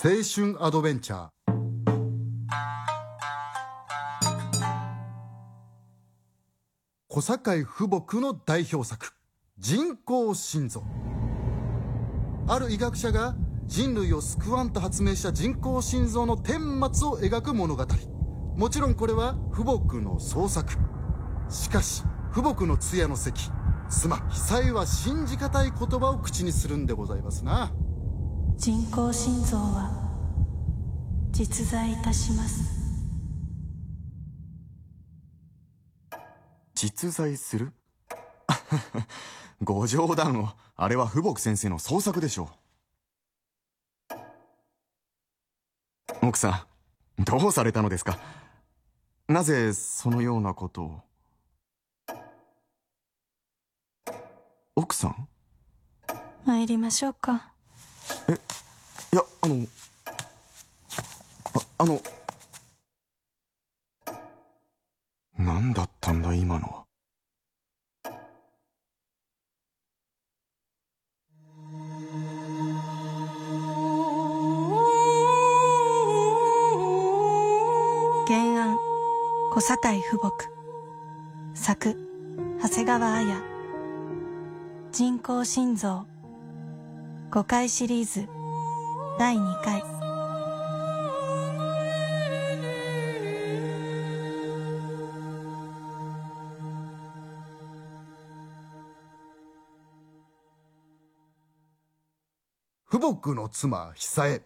青春アドベンチャー。小堺父母の代表作人工心臓。ある医学者が人類を救わんと発明した人工心臓の顛末を描く物語。もちろんこれは父母の創作。しかし父母の通夜の席妻被災は信じがたい言葉を口にするんでございますな。人工心臓は実在いたします。実在する？ご冗談を。あれは父母先生の創作でしょう。奥さんどうされたのですか？なぜそのようなことを？奥さん？参りましょうか。えいやあのあの。何だったんだ今のは。原案小堺父母作長谷川綾。人工心臓。5回シリーズ。第2回。父母の妻久江。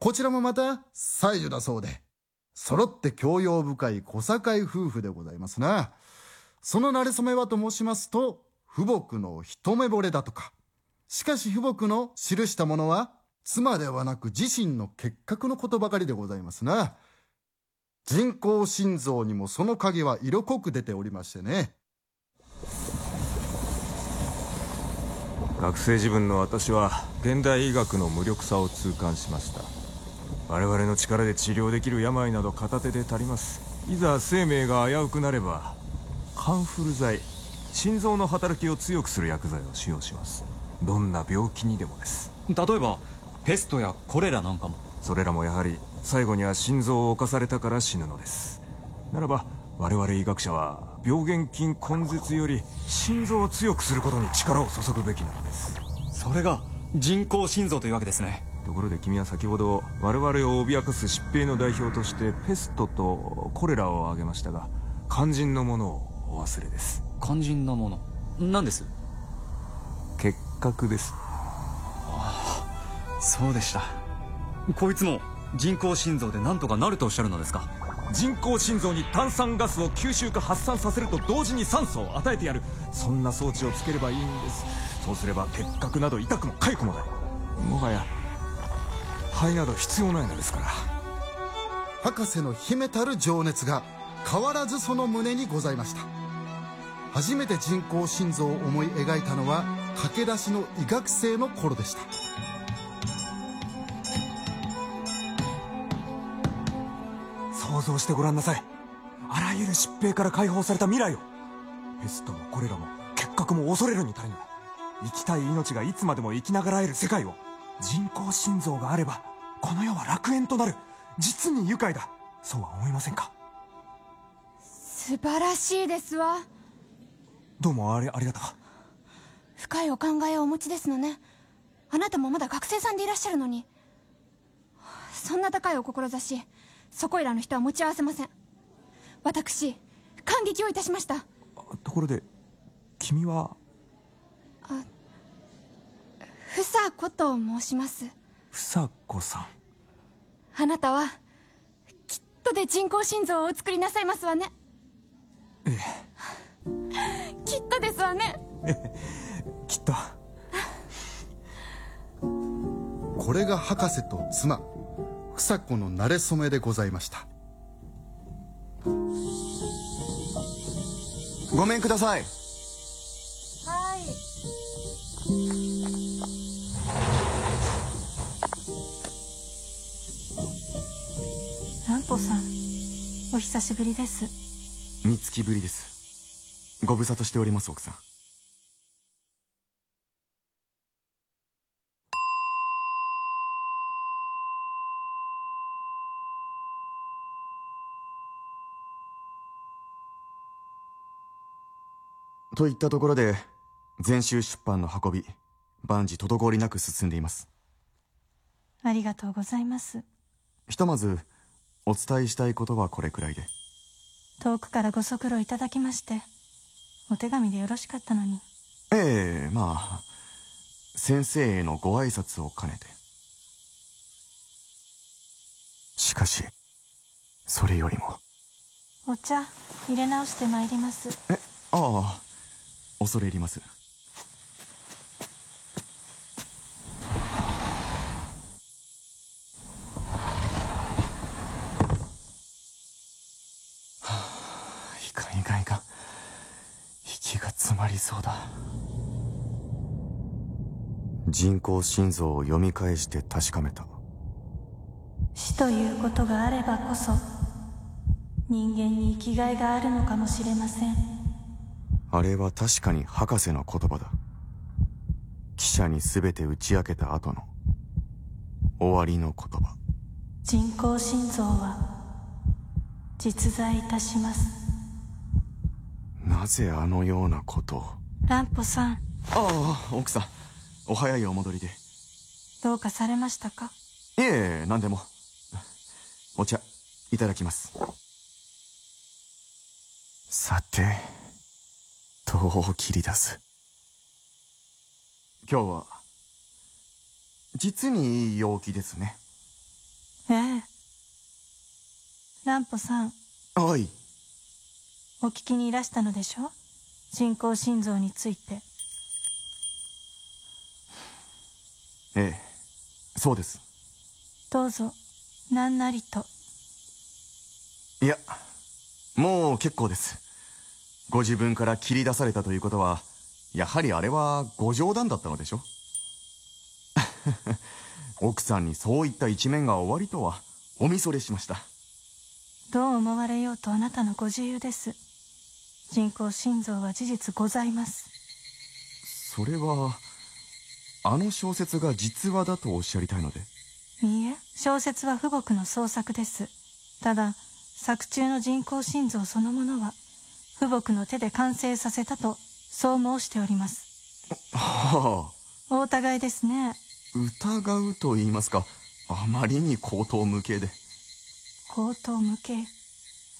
こちらもまた妻女だそうで。揃って教養深い小堺夫婦でございますな。その馴れ初めはと申しますと父母の一目惚れだとか。しかし父母の記したものは妻ではなく自身の結核のことばかりでございますな。人工心臓にもその影は色濃く出ておりましてね。学生自分の私は現代医学の無力さを痛感しました。我々の力で治療できる病など片手で足ります。いざ生命が危うくなればカンフル剤心臓の働きを強くする薬剤を使用します。どんな病気にでもです。例えばペストやコレラなんかもそれらもやはり最後には心臓を侵されたから死ぬのです。ならば我々医学者は病原菌根絶より心臓を強くすることに力を注ぐべきなのです。それが人工心臓というわけですね。ところで君は先ほど我々を脅かす疾病の代表としてペストとコレラを挙げましたが肝心のものをお忘れです。肝心なもの。何です？結核ですそうでした。こいつも人工心臓で何とかなるとおっしゃるのですか？人工心臓に炭酸ガスを吸収か発散させると同時に酸素を与えてやる。そんな装置をつければいいんです。そうすれば結核など痛くも痒くもない。もはや肺など必要ないのですから。博士の秘めたる情熱が変わらずその胸にございました。初めて人工心臓を思い描いたのは駆け出しの医学生の頃でした。像してごらんなさい。あらゆる疾病から解放された未来を。ペストもコレラも結核も恐れるに足りない生きたい命がいつまでも生きながらえる世界を。人工心臓があればこの世は楽園となる。実に愉快だ。そうは思いませんか？素晴らしいですわ。どうもありありがとう。深いお考えをお持ちですのね。あなたもまだ学生さんでいらっしゃるのに。そんな高いお志そこいらの人は持ち合わせません。私感激をいたしました。ところで君は？房子と申します。房子さん。あなたはきっとで人工心臓をお作りなさいますわね。えきっとですわね。えきっと。これが博士と妻房子の馴れ初めでございました。ごめんください。はい。お久しぶりです。三月ぶりです。ご無沙汰しております奥さんといったところで全集出版の運び万事滞りなく進んでいます。ありがとうございます。ひとまずお伝えしたいことはこれくらいで。遠くからご足労いただきましてお手紙でよろしかったのに。ええまあ先生へのご挨拶を兼ねて。しかしそれよりも。お茶入れ直してまいります。えああ恐れ入ります。はあいかんいかんいかん。息が詰まりそうだ。人工心臓を読み返して確かめた。死ということがあればこそ人間に生きがいがあるのかもしれませんあれは確かに博士の言葉だ。記者に全て打ち明けた後の終わりの言葉。人工心臓は実在いたします。なぜあのようなことを？蘭歩さん。ああ奥さん。お早いお戻りで。どうかされましたか？いえ何でも。お茶いただきます。さてどう切り出す。今日は実にいい陽気ですね。ええ。蘭歩さん。はい。お聞きにいらしたのでしょ？人工心臓について。ええ。そうです。どうぞ。何なりと。いやもう結構ですご自分から切り出されたということはやはりあれはご冗談だったのでしょ？奥さんにそういった一面が終わりとはおみそれしました。どう思われようとあなたのご自由です。人工心臓は事実ございます。それはあの小説が実話だとおっしゃりたいので？いいえ小説は父母の創作です。ただ作中の人工心臓そのものは父母の手で完成させたとそう申しております。はあ。お疑いですね。疑うと言いますかあまりに口頭無形で。口頭無形。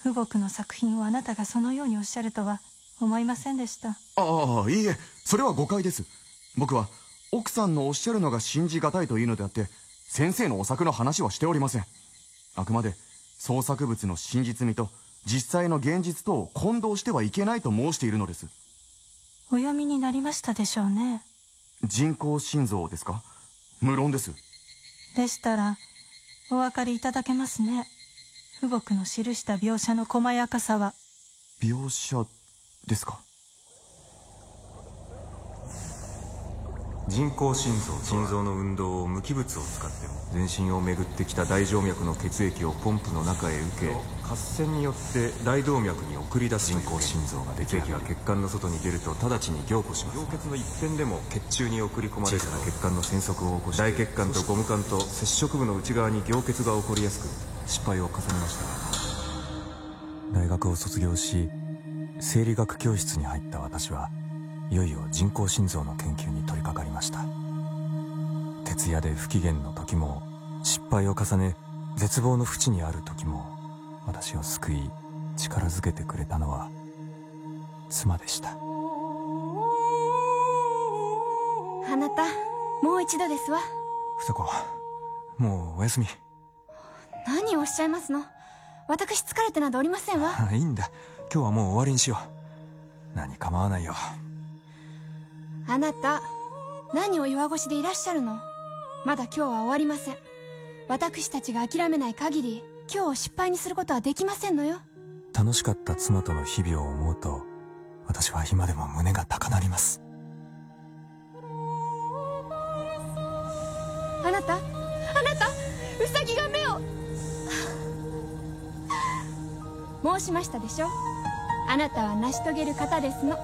父母の作品をあなたがそのようにおっしゃるとは思いませんでした。ああいいえ。それは誤解です。僕は奥さんのおっしゃるのが信じがたいというのであって先生のお作の話はしておりません。あくまで創作物の真実味と実際の現実とを混同してはいけないと申しているのです。お読みになりましたでしょうね。人工心臓ですか？無論です。でしたらお分かりいただけますね。父母の記した描写の細やかさは。描写ですか？人工心臓心臓の運動を無機物を使って全身を巡ってきた大静脈の血液をポンプの中へ受け合戦によって大動脈に送り出す。人工心臓が血液が血管の外に出ると直ちに凝固します。凝結の一辺でも血中に送り込まれ小さな血管の栓塞を起こし大血管とゴム管と接触部の内側に凝結が起こりやすく失敗を重ねました。大学を卒業し生理学教室に入った私はいよいよ人工心臓の研究に取り掛かりました。徹夜で不機嫌の時も失敗を重ね絶望の淵にある時も私を救い力づけてくれたのは妻でした。あなたもう一度ですわ。房子もうお休み。何をおっしゃいますの？私疲れてなどおりませんわ。あいいんだ。今日はもう終わりにしよう。何構わないよあなた何を弱腰でいらっしゃるの？まだ今日は終わりません。私たちが諦めない限り今日を失敗にすることはできませんのよ。楽しかった妻との日々を思うと私は今でも胸が高鳴ります。あなたあなたウサギが目を。申しましたでしょ？あなたは成し遂げる方ですの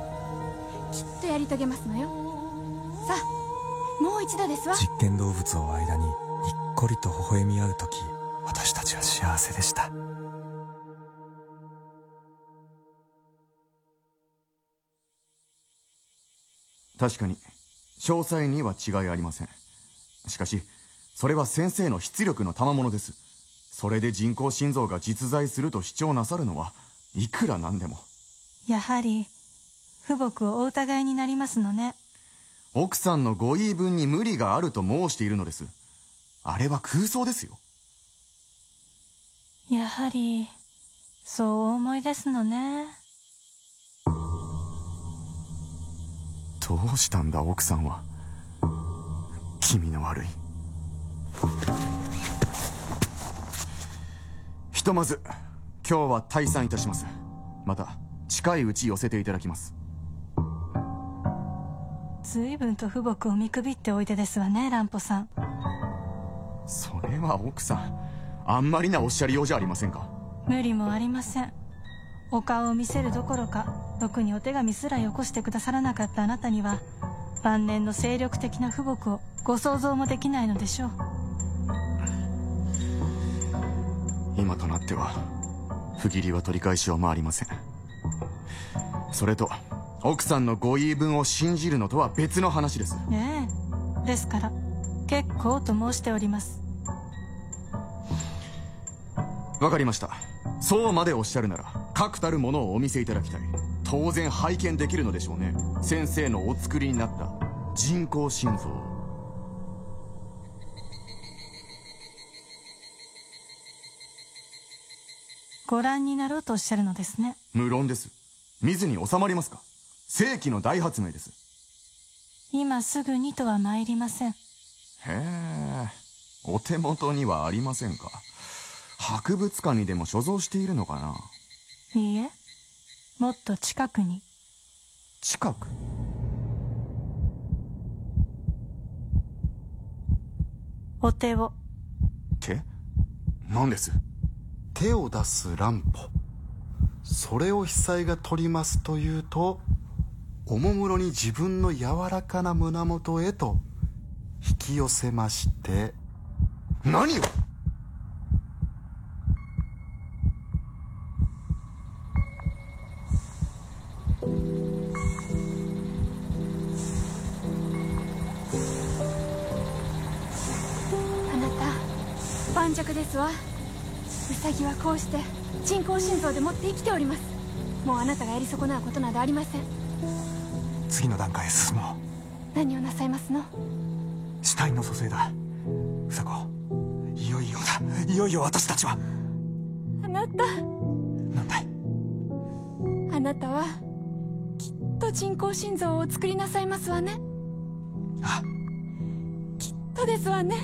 きっとやり遂げますのよ。さあもう一度ですわ。実験動物を間ににっこりと微笑み合う時私たちは幸せでした。確かに詳細には違いありません。しかしそれは先生の出力の賜物です。それで人工心臓が実在すると主張なさるのはいくらなんでも。やはり父母をお疑いになりますのね。奥さんのご言い分に無理があると申しているのです。あれは空想ですよ。やはりそうお思いですのね。どうしたんだ奥さんは。気味の悪い。ひとまず今日は退散いたします。また近いうち寄せていただきます随分と父母を見くびっておいでですわね蘭歩さん。それは奥さんあんまりなおっしゃりようじゃありませんか？無理もありません。お顔を見せるどころかろくにお手紙すらよこしてくださらなかったあなたには晩年の精力的な父母をご想像もできないのでしょう。今となっては不義理は取り返しようもありません。それと奥さんのご言い分を信じるのとは別の話です。ええ。ですから結構と申しております。わかりました。そうまでおっしゃるなら確たるものをお見せいただきたい。当然拝見できるのでしょうね。先生のお作りになった人工心臓。ご覧になろうとおっしゃるのですね。無論です。見ずに収まりますか？世紀の大発明です。今すぐにとは参りません。へえお手元にはありませんか？博物館にでも所蔵しているのかな？いいえもっと近くに。近く？お手を。手？何です？手を出す乱歩。それを被災が取りますというとおもむろに自分の柔らかな胸元へと引き寄せまして。何を？盤石ですわ。ウサギはこうして人工心臓でもって生きております。もうあなたがやり損なうことなどありません。次の段階へ進もう。何をなさいますの？死体の蘇生だ。房子いよいよだ。いよいよ私たちは。あなた。なんだい？あなたはきっと人工心臓をお作りなさいますわね。あ。きっとですわね。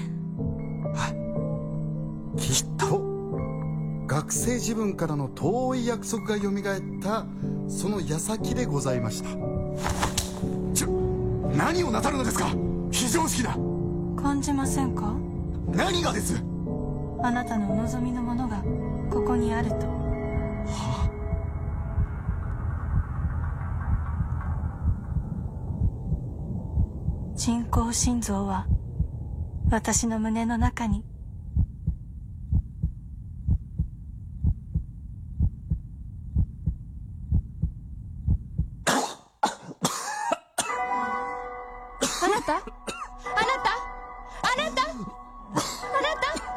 きっと？学生自分からの遠い約束がよみがえったその矢先でございました何をなさるのですか？非常識だ。感じませんか？何がです？あなたのお望みのものがここにあると。人工心臓は私の胸の中に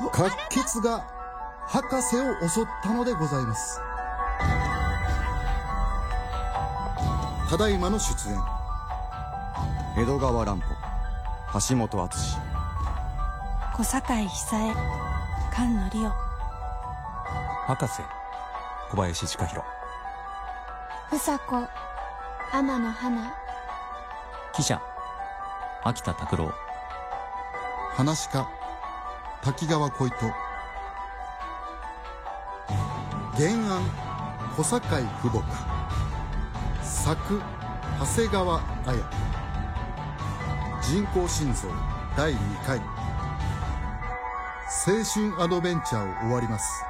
活血が博士を襲ったのでございます。ただいまの出演。江戸川乱歩。橋本敦小堺久江菅野理央博士。小林親弘房子。天野花。記者。秋田拓郎。話し家滝川小糸。原案小堺父母作長谷川綾。人工心臓第2回。青春アドベンチャーを終わります。